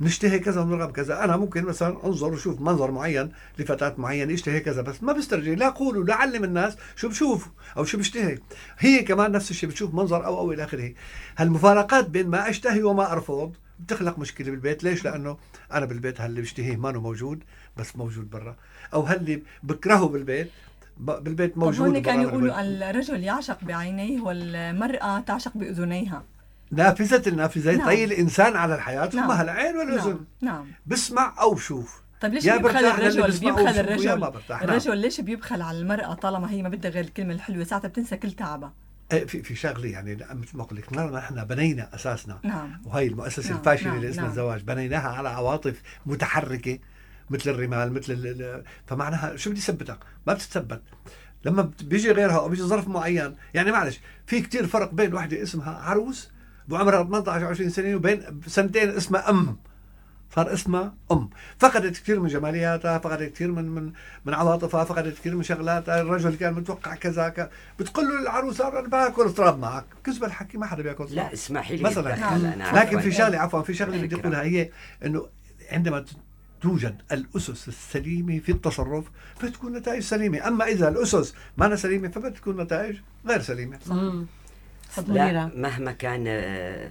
S8: بنشتهي كذا ونرغب كذا. أنا ممكن مثلا أنظر وشوف منظر معين لفتاة معينة اشتهي كذا بس ما بسترجي لا أقول ولا أعلم الناس شو بشوف أو شو بشتهي. هي كمان نفس الشيء بتشوف منظر أو أو إلى آخره. هالمفارقات بين ما أشتهي وما أرفض بتخلق مشكلة بالبيت. ليش؟ لأنه أنا بالبيت هاللي بشتهيه ما موجود بس موجود برا. أو هاللي بكرهه بالبيت بالبيت موجود
S6: هون كانوا يقولوا. الرجل يعشق بعينيه والمرأة تعشق بأذنيها.
S8: نافذة النافذة
S6: نعم.
S8: طي الإنسان على الحياة
S6: نعم.
S8: فما العين والأذن.
S6: نعم. نعم.
S8: بسمع أو بشوف
S6: طيب ليش
S8: يا
S6: بيبخل الرجل؟ بيبخل الرجل؟
S8: نعم.
S6: الرجل ليش بيبخل على المرأة طالما هي ما بدها غير الكلمة الحلوة؟ ساعتها بتنسى كل تعبها.
S8: إيه، في في شغلة يعني مثل ما قلت لك نحن نحن بنينا أساسنا.
S6: نعم.
S8: وهي المؤسسة
S6: نعم،
S8: الفاشلة
S6: نعم،
S8: اللي اسمها
S6: نعم.
S8: الزواج. بنيناها على عواطف متحركة. مثل الرمال مثل فمعناها شو بدي ثبتك؟ ما بتتثبت. لما بيجي غيرها أو بيجي ظرف معين يعني معلش في كتير فرق بين وحده اسمها عروس بعمرها 18 20 سنة وبين سنتين اسمها أم. صار اسمها أم. فقدت كثير من جمالياتها فقدت كثير من من من عواطفها فقدت كثير من شغلاتها الرجل كان متوقع كذا ك... بتقول له العروس أنا باكل تراب معك. كذب الحكي ما حدا بياكل تراب
S9: لا اسمحي لي.
S8: مثلا. لكن. في شغلة عفوا في شغلة بدي. أقولها هي إنه عندما توجد الأسس السليمة في التصرف فتكون نتائج سليمة، أما إذا الأسس ما سليمة فبتكون نتائج غير سليمة.
S9: لا مهما كان آه،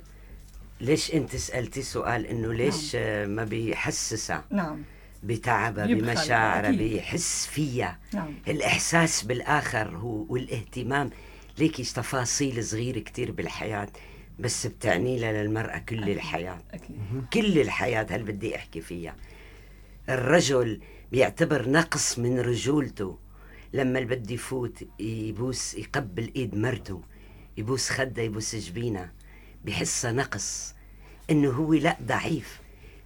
S9: ليش أنت سألتي سؤال إنه ليش آه، ما بيحسسها
S6: نعم.
S9: بتعبها بمشاعرها
S6: أكيد.
S9: بيحس فيها
S6: نعم.
S9: الإحساس بالآخر هو والاهتمام. ليكي تفاصيل صغيرة كتير بالحياة بس بتعني لها للمرأة كل الحياة.
S6: أكيد.
S9: كل الحياة هل بدي أحكي فيها؟ الرجل بيعتبر نقص من رجولته. لما اللي بده يفوت يبوس يقبل إيد مرته يبوس خده يبوس جبينها بحسها نقص. إنه هو لا ضعيف.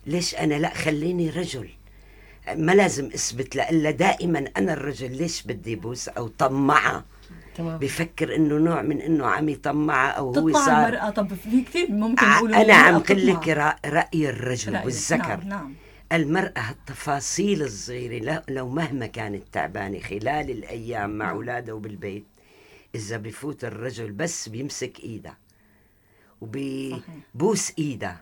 S9: ليش أنا لا؟ خليني رجل. ما لازم أثبت لها دائما أنا الرجل ليش بدي بوس أو طمعها
S1: تمام.
S9: بفكر إنه نوع من إنه عم يطمعها أو هو صار
S6: المرأة. طب في كثير ممكن يقولوا أنا
S9: عم قل
S6: بتطمع.
S9: لك رأ- رأي الرجل
S6: رأيك.
S9: والذكر.
S6: نعم نعم.
S9: المرأة التفاصيل الصغيرة لو مهما كانت تعبانة خلال الأيام مع أولادها وبالبيت إذا بفوت الرجل بس بيمسك إيدها وبيبوس إيدها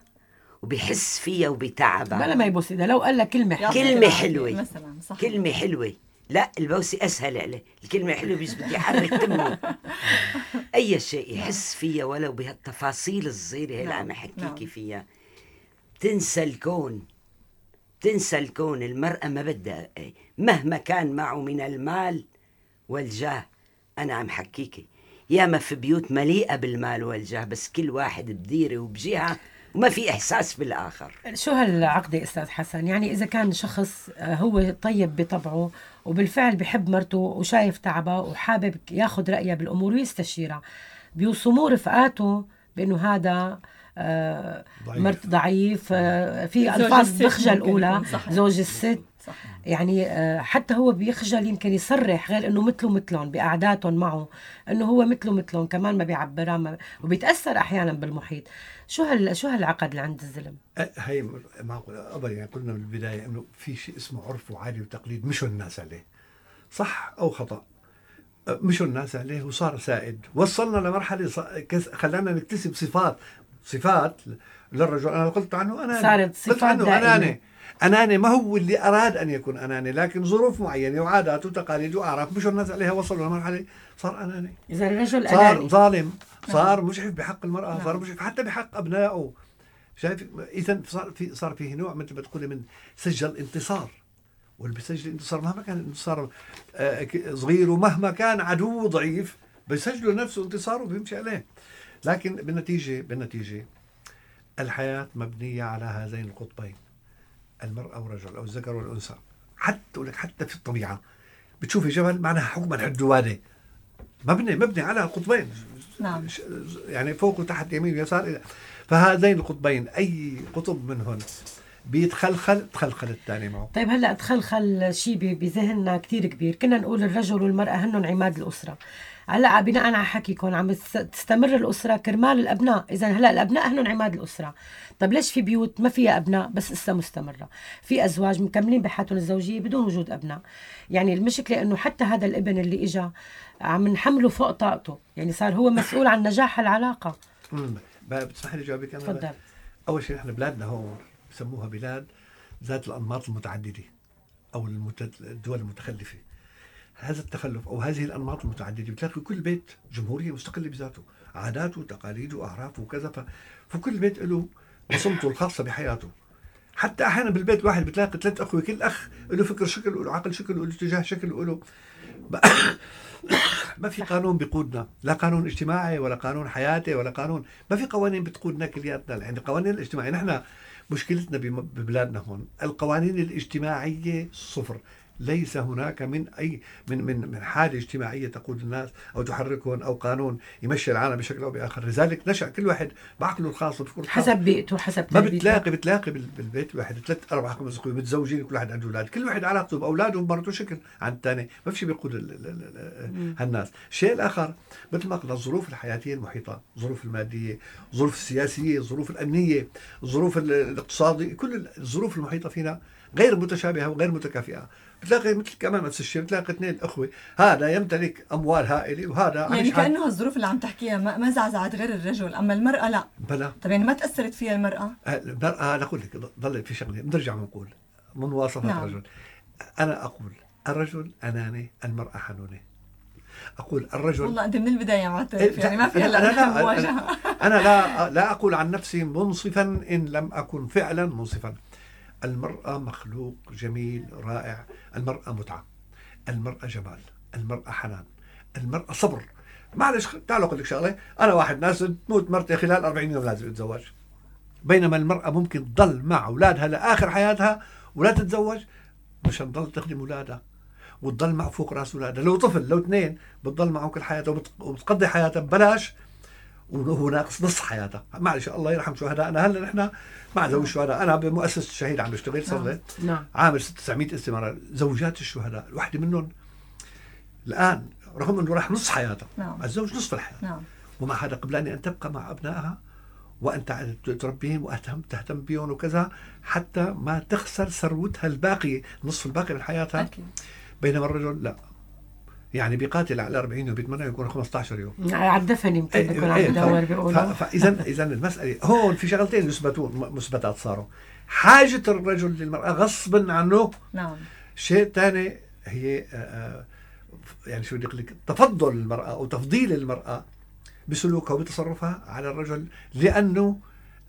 S9: وبيحس فيها وبتعبها
S1: بلا ما يبوس ايدها لو قال لها كلمة حلوة.
S9: كلمة حلوة.
S6: مثلا صح.
S9: كلمة حلوة. لا البوسة أسهل عليه. الكلمة حلوة بس بدي يحرك تمه. أي شيء يحس فيها ولو بهالتفاصيل الصغيرة هي اللي
S6: نعم،
S9: عم أحكيكي
S6: نعم.
S9: فيها. تنسى الكون. تنسى الكون المرأة ما بدها مهما كان معه من المال والجاه أنا عم حكيكي ياما في بيوت مليئة بالمال والجاه بس كل واحد بديرة وبجهة وما في إحساس بالآخر.
S1: شو هالعقدة أستاذ حسن؟ يعني إذا كان شخص آه، هو طيب بطبعه وبالفعل بحب مرته وشايف تعبها وحابب ياخذ رأيها بالأمور ويستشيرها بيوصموه رفقاته بأنه هذا
S8: ضعيف.
S1: مرت ضعيف. آه، في بخجل أولى.
S6: يكون، صح.
S1: زوج الست.
S6: صح.
S1: يعني آه، حتى هو بيخجل يمكن يصرح غير إنه مثله مثلهم بقعداتهم معه إنه هو مثله مثلهم كمان ما بيعبرها ما وبيتأثر أحيانا بالمحيط. شو هال شو هالعقد اللي عند الزلم
S8: هي معقول قبل يعني قلنا من البداية إنه في شيء اسمه عرف وعادي وتقليد مشوا الناس عليه. صح أو خطأ؟ مشوا الناس عليه وصار سائد. وصلنا كس- خلانا نكتسب صفات صفات للرجل. أنا قلت عنه أناني.
S1: صارت
S8: قلت
S1: صفات
S8: عنه
S1: دائمة.
S8: أناني. أناني ما هو اللي أراد أن يكون أناني لكن ظروف معينة وعادات وتقاليد واعراف مشوا الناس عليها وصلوا لمرحلة صار أناني.
S1: إذا الرجل
S8: صار
S1: أناني.
S8: ظالم صار مشرف بحق المرأة صار مشرف حتى بحق أبنائه. شايف؟ إذا صار في صار فيه نوع مثل ما تقولي من سجل انتصار. واللي بيسجل انتصار مهما كان الانتصار آه، صغير ومهما كان عدو ضعيف بيسجلوا نفسه انتصاره وبيمشي عليه. لكن بالنتيجة بالنتيجة الحياة مبنية على هذين القطبين المرأة والرجل أو الذكر والأنثى. حتى لك حتى في الطبيعة. بتشوفي جبل معناها حكم الحدوانة مبني مبني على القطبين.
S6: نعم.
S8: يعني فوق وتحت يمين ويسار. فهذين القطبين أي قطب منهم بيتخلخل تخلخل الثاني معه.
S1: طيب هلأ تخلخل شيء بذهننا كتير كبير. كنا نقول الرجل والمرأة هن عماد الأسرة. هلا بناء على حكيكم عم تس- تستمر الأسرة كرمال الأبناء. إذا هلا الأبناء هن عماد الأسرة. طيب ليش في بيوت؟ ما فيها أبناء بس لسه مستمرة. في أزواج مكملين بحياتهم الزوجية بدون وجود أبناء. يعني المشكلة إنه حتى هذا الابن اللي إجا عم نحمله فوق طاقته. يعني صار هو مسؤول عن نجاح.
S8: ب- بتسمح لي جوابك أنا
S1: تفضل.
S8: أول شيء إحنا بلادنا هون بسموها بلاد ذات الأنماط المتعددة أو. الدول المتخلفة. هذا التخلف أو هذه الأنماط المتعددة بتلاقي كل بيت جمهورية مستقله بذاته. عاداته وتقاليده واعرافه وكذا. فكل بيت له بصمته الخاصة بحياته. حتى أحيانا بالبيت الواحد بتلاقي ثلاث أخوة كل أخ له فكر شكل وله عقل شكل وله اتجاه شكل وله. ما في قانون بيقودنا. لا قانون اجتماعي ولا قانون حياتي ولا قانون. ما في قوانين بتقودنا كلياتنا. يعني القوانين الاجتماعية. نحن مشكلتنا ببلادنا هون. القوانين الاجتماعية صفر. ليس هناك من اي من من من حاله اجتماعية تقود الناس أو تحركهم أو قانون يمشي العالم بشكل أو بآخر، لذلك نشأ كل واحد بعقله الخاص وبفكره.
S1: حسب بيئته حسب
S8: ما. بتلاقي بتلاقي بال- بالبيت الواحد ثلاث أربع خمس أخوة متزوجين كل واحد عنده أولاد، كل واحد علاقته باولاده ومرته شكل عن الثاني، ما في شيء بيقود. هالناس، الشيء الآخر مثل ما قلنا الظروف الحياتية المحيطة، الظروف المادية، الظروف السياسية، الظروف الأمنية، الظروف ال- الاقتصادية، كل الظروف المحيطة فينا غير متشابهة وغير متكافئة. بتلاقي مثل كمان نفس الشيء بتلاقي اثنين أخوة. هذا يمتلك أموال هائلة وهذا
S6: يعني
S8: عايش حال-
S6: كأنه الظروف اللي عم تحكيها ما ما زعزعت غير الرجل أما المرأة لا.
S8: بلا.
S6: طب يعني ما تأثرت فيها المرأة؟
S8: المرأة أنا أقول لك ضلت في شغلة. بنرجع بنقول من مواصفات
S6: نعم.
S8: الرجل. أنا أقول الرجل أناني المرأة حنونة. أقول الرجل
S6: والله أنت من البداية معترف يعني ما في
S8: أنا-
S6: هلا
S8: أنا أنا لا لا أقول عن نفسي منصفا إن لم أكن فعلا منصفا. المرأة مخلوق جميل رائع المرأة متعة المرأة جمال المرأة حنان المرأة صبر. معلش تعالوا أقول لك شغلة. أنا واحد ناس تموت مرتي خلال 40 يوم لازم أتزوج بينما المرأة ممكن تضل مع أولادها لآخر حياتها ولا تتزوج. مشان تضل تخدم أولادها وتضل مع فوق رأس أولادها. لو طفل لو اثنين بتضل معه كل حياتها وبت- وبتقضي حياتها ببلاش. وهو ناقص نص حياتها معلش الله يرحم شهدائنا. هلا نحن مع ذوي الشهداء؟ أنا بمؤسسة الشهيد عم بشتغل صار لي
S1: نعم.
S8: عامل 900 استمارة. زوجات الشهداء الواحدة منهم. الآن رغم أنه راح نص حياتها
S6: نعم.
S8: الزوج نصف الحياة.
S6: نعم.
S8: ومع هذا قبلاني أن تبقى مع أبنائها وأن تع- تربيهم وأهتم تهتم بهم وكذا حتى ما تخسر ثروتها الباقية نصف الباقي من حياتها.
S6: أكيد.
S8: بينما الرجل لا. يعني بيقاتل على 40 يوم بيتمنى يكون 15 يوم.
S1: على الدفن يمكن بيكون عم يدور بيقولوا
S8: فاذا اذا المسألة هون في شغلتين يثبتون مثبتات صاروا. حاجة الرجل للمرأة غصبا عنه
S6: نعم.
S8: شيء ثاني هي آه، آه، يعني شو بدي أقول لك تفضل المرأة أو تفضيل المرأة بسلوكها وبتصرفها على الرجل لأنه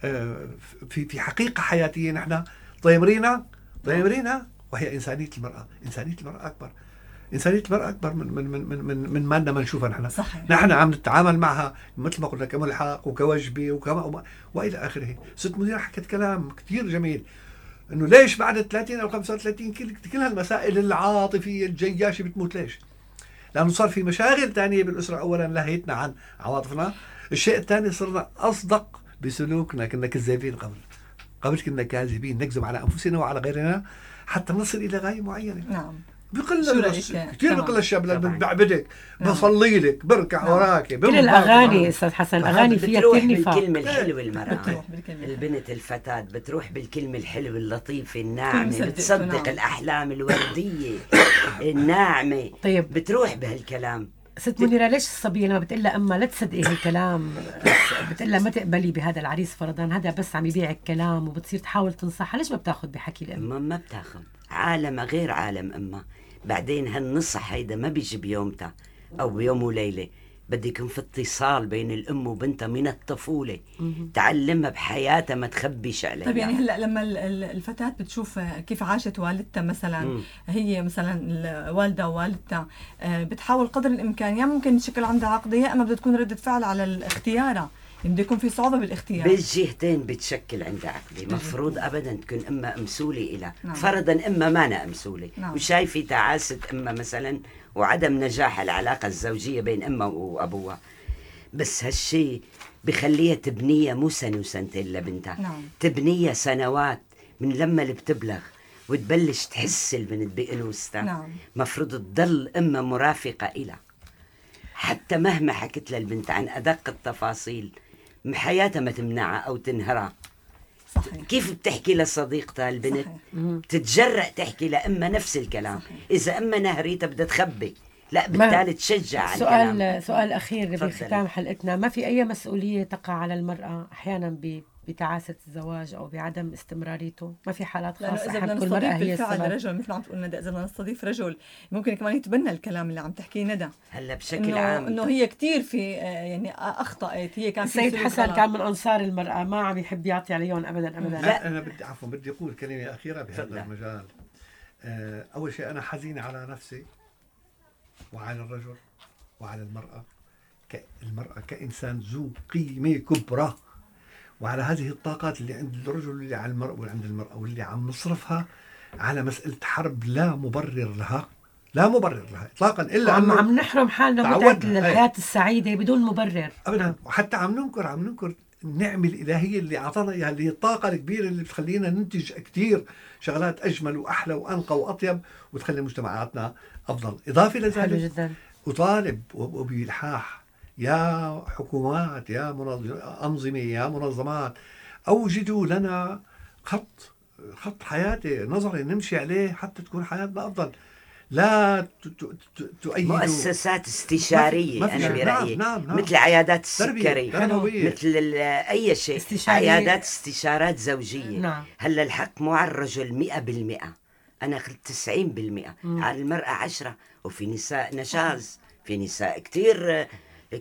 S8: آه، في في حقيقة حياتية نحن ضيمرينا ضيمرينا وهي إنسانية المرأة، إنسانية المرأة أكبر. انسانيه المراه أكبر من من من من من, من ما ما نشوفها نحن.
S6: صحيح.
S8: نحن عم نتعامل معها مثل ما قلنا كملحق وكوجبه وكما وإلى آخره، ست منيره حكت كلام كثير جميل. إنه ليش بعد ال 30 أو 35 كل كل هالمسائل العاطفية الجياشة بتموت ليش؟ لأنه صار في مشاغل ثانية بالأسرة. اولا لهيتنا عن عواطفنا، الشيء الثاني صرنا أصدق بسلوكنا. كنا كذابين قبل. قبل كنا كاذبين. نكذب على أنفسنا وعلى غيرنا حتى نصل إلى غاية معينة.
S6: نعم.
S8: بقل؟ كثير. بقل الشاب. بعبدك.
S6: نعم.
S8: بصلي لك بركع
S6: نعم.
S8: وراك
S1: كل الأغاني أستاذ حسن الأغاني فيها كثير نفاق
S9: بالكلمة الحلوة المرأة.
S6: بتروح بالكلمة
S9: البنت الفتاة بتروح اللطيفة
S6: كل
S9: الناعمة
S6: مصدقته،
S9: بتصدق
S6: نعم.
S9: الأحلام الوردية. الناعمة.
S1: طيب.
S9: بتروح بهالكلام.
S1: ست منيرة ليش الصبية لما بتقول لها أما لا تصدقي هالكلام؟ بتقول لها ما تقبلي بهذا العريس فرضا هذا بس عم يبيع الكلام وبتصير تحاول تنصحها ليش ما بتاخذ بحكي الام
S9: أما ما بتاخذ. عالم غير عالم أما. بعدين هالنصح هيدا ما بيجي بيومتها أو بيوم وليلة. بده يكون في اتصال بين الأم وبنتها من الطفولة. تعلمها بحياتها ما تخبيش عليها
S6: طيب يعني هلأ لما ال- ال- الفتاة بتشوف كيف عاشت والدتها مثلا
S9: مم.
S6: هي مثلا الوالدة ووالدتها آه، بتحاول قدر الإمكان يا ممكن يشكل عندها عقدة يا أما بدها تكون ردة فعل على الاختيار بده يكون في صعوبة بالاختيار.
S9: بالجهتين بتشكل عندها عقدة مفروض أبدا تكون أمها أمسولة إلها
S6: نعم.
S9: فرضا أمها ما أمسولة
S6: نعم.
S9: وشايفة تعاسة أمها مثلا وعدم نجاح العلاقة الزوجية بين أمها وأبوها. بس هالشي بخليها تبنيها مو سنة وسنتين لبنتها
S6: نعم.
S9: تبنيها سنوات من لما اللي بتبلغ. وتبلش تحس البنت بأنوثتها
S6: نعم.
S9: مفروض تضل أمها مرافقة إلها حتى مهما حكت للبنت عن أدق التفاصيل حياتها ما تمنعها أو تنهرها.
S6: صحيح.
S9: كيف بتحكي لصديقتها البنت؟
S6: صحيح.
S9: تتجرأ تحكي لأمها نفس الكلام.
S6: صحيح.
S9: إذا أمها نهريتها بدها تخبي. لا بالتالي تشجع على الكلام.
S1: سؤال سؤال اخير
S9: تفضلي.
S1: بختام حلقتنا. ما في أي مسؤولية تقع على المرأة أحيانا ب- بتعاسه الزواج أو بعدم استمراريته. ما في حالات
S6: لأنه
S1: خاصة
S6: إذا بدنا نستضيف بالفعل رجل مثل ما عم تقول ندى إذا بدنا نستضيف رجل ممكن كمان يتبنى الكلام اللي عم تحكيه ندى.
S9: هلأ بشكل
S6: انه
S9: عام.
S6: إنه هي كثير في آه، يعني أخطأت هي كان
S1: السيد حسن. كان من أنصار المرأة ما عم يحب يعطي عليهم ابدا ابدا.
S8: لا أنا بدي عفوا بدي أقول كلمة أخيرة بهذا. المجال. آه، أول شيء أنا حزين على نفسي وعلى الرجل وعلى المرأة. ك- المرأة كإنسان ذو قيمة كبرى. وعلى هذه الطاقات اللي عند الرجل واللي على المرأة واللي عند المرأة واللي عم نصرفها على مسألة حرب لا مبرر لها لا مبرر لها اطلاقا إلا
S1: عم عم نحرم حالنا متعة
S8: تعودنا.
S1: الحياة السعيدة بدون مبرر.
S8: ابدا. وحتى عم ننكر عم ننكر النعمة الإلهية اللي أعطانا إياها اللي هي الطاقة الكبيرة اللي بتخلينا ننتج كثير شغلات أجمل وأحلى وأنقى وأطيب وتخلي مجتمعاتنا أفضل. إضافة
S1: حلو
S8: لذلك
S1: جدا.
S8: أطالب وبإلحاح يا حكومات يا منظ- أنظمة يا منظمات أوجدوا لنا خط خط حياتي نظري نمشي عليه حتى تكون حياتنا أفضل لا ت- ت- ت- تؤيدوا
S9: مؤسسات استشارية
S8: ما في-
S9: أنا
S8: نعم،
S9: برأيي
S8: نعم، نعم.
S9: مثل عيادات السكري. مثل ال- أي شيء
S1: استشارية.
S9: عيادات استشارات زوجية
S1: نعم.
S9: هلأ الحق مو على الرجل مئة بالمئة أنا أخذت تسعين بالمئة
S1: مم.
S9: على المرأة عشرة وفي نساء نشاز في نساء كتير آه،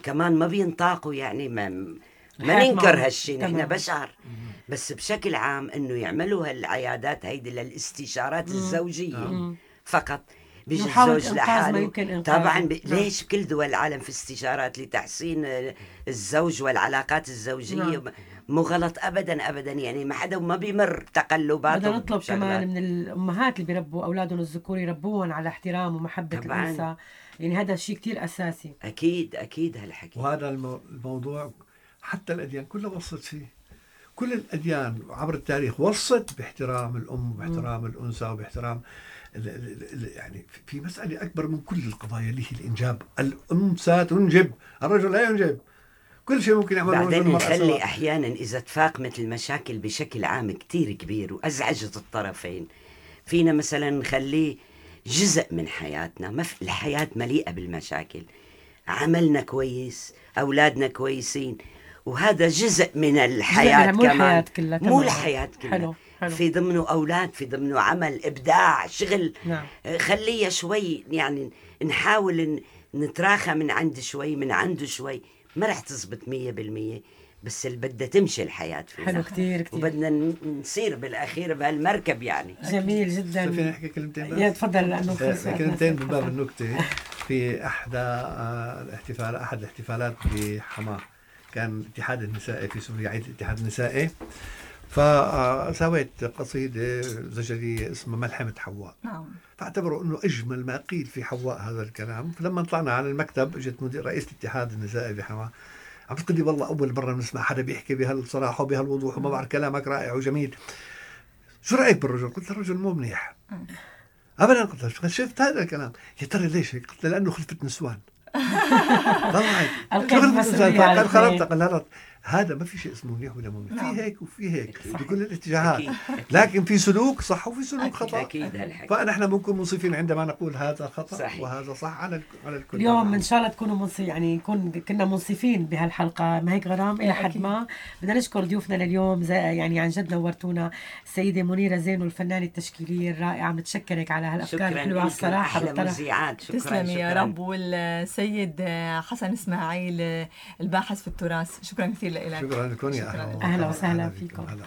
S9: كمان ما بينطاقوا يعني ما ما ننكر. هالشيء نحن. بشر بس بشكل عام إنه يعملوا هالعيادات هيدي للاستشارات.
S1: الزوجية.
S9: فقط بيجي الزوج لحاله. طبعا ب...
S1: نعم.
S9: ليش بكل دول العالم في استشارات لتحسين الزوج والعلاقات الزوجية
S1: نعم.
S9: مو غلط ابدا ابدا يعني ما حدا ما بيمر تقلباته
S1: بدنا نطلب. كمان من الأمهات اللي بيربوا أولادهم الذكور يربوهم على احترام
S9: ومحبة.
S1: الأنثى يعني هذا شيء كتير أساسي.
S9: أكيد أكيد هالحكي.
S8: وهذا المو- الموضوع حتى الأديان كلها وصت فيه. كل الأديان عبر التاريخ وصت باحترام الأم وباحترام الأنثى وباحترام ال- ال- ال- يعني في- في مسألة أكبر من كل القضايا اللي هي الإنجاب. الأنثى تنجب الرجل لا ينجب. كل شيء ممكن يعمله
S9: بعدين نخلي
S8: سوا.
S9: أحيانا إذا تفاقمت المشاكل بشكل عام كتير كبير وازعجت الطرفين. فينا مثلا نخليه جزء من حياتنا ما في الحياة مليئة بالمشاكل. عملنا كويس أولادنا كويسين وهذا جزء من الحياة
S1: مو
S9: كمان.
S1: الحياة كلها،
S9: مو
S1: تمام.
S9: الحياة كلها.
S1: حلو، حلو.
S9: في ضمنه أولاد في ضمنه عمل إبداع شغل.
S1: نعم.
S9: خليه شوي يعني نحاول نتراخى من عند شوي من عنده شوي. ما رح تزبط مية بالمية. بس اللي بدها تمشي الحياة فيها
S1: حلو كتير كتير.
S9: وبدنا ن- نسير بالأخير بهالمركب يعني.
S1: جميل جدا.
S8: فينا نحكي كلمتين بس؟
S1: يا تفضل
S8: آه،
S1: وقتنا.
S8: كلمتين من باب النكتة. في إحدى آه، الاحتفال أحد الاحتفالات بحماه كان الاتحاد النسائي في سوريا عيد الاتحاد النسائي. فسويت قصيدة زجرية اسمها ملحمة حواء.
S6: نعم.
S8: فاعتبروا إنه أجمل ما قيل في حواء هذا الكلام. فلما طلعنا على المكتب اجت مدير رئيس الاتحاد النسائي بحماه عم تقول لي والله أول مرة بنسمع حدا بيحكي بهالصراحة وبهالوضوح وما بعرف كلامك رائع وجميل شو رأيك بالرجل؟ قلت الرجل مو منيح ابدا قلت له شفت هذا الكلام يا ترى ليش هيك؟ قلت له لأنه خلفت نسوان شو خلفت نسوان؟ قال خربت. قال لا هذا ما في شيء اسمه منيح ولا مو منيح
S6: نعم.
S8: في هيك وفي هيك. بكل الاتجاهات.
S9: أكيد.
S8: لكن في سلوك صح وفي سلوك خطأ.
S9: أكيد هالحكي
S8: فنحن بنكون منصفين عندما نقول هذا خطأ
S9: صحيح.
S8: وهذا صح على على الكل.
S1: اليوم إن شاء الله تكونوا منصف يعني نكون كنا منصفين بهالحلقة. ما هيك غرام؟ إلى حد. ما. بدنا نشكر ضيوفنا لليوم. زي يعني عن جد نورتونا. السيده منيرة زينو الفنانة التشكيلية الرائعة. متشكرك على هالأفكار
S9: شكرا الحلوة
S1: الصراحة.
S9: مذيعات. شكرا
S6: تسلمي يا. رب. والسيد حسن إسماعيل الباحث في التراث. شكرا كثير لك
S8: شكرا لكم يا. أهلا
S1: أهلا وسهلا. فيكم.
S8: هلا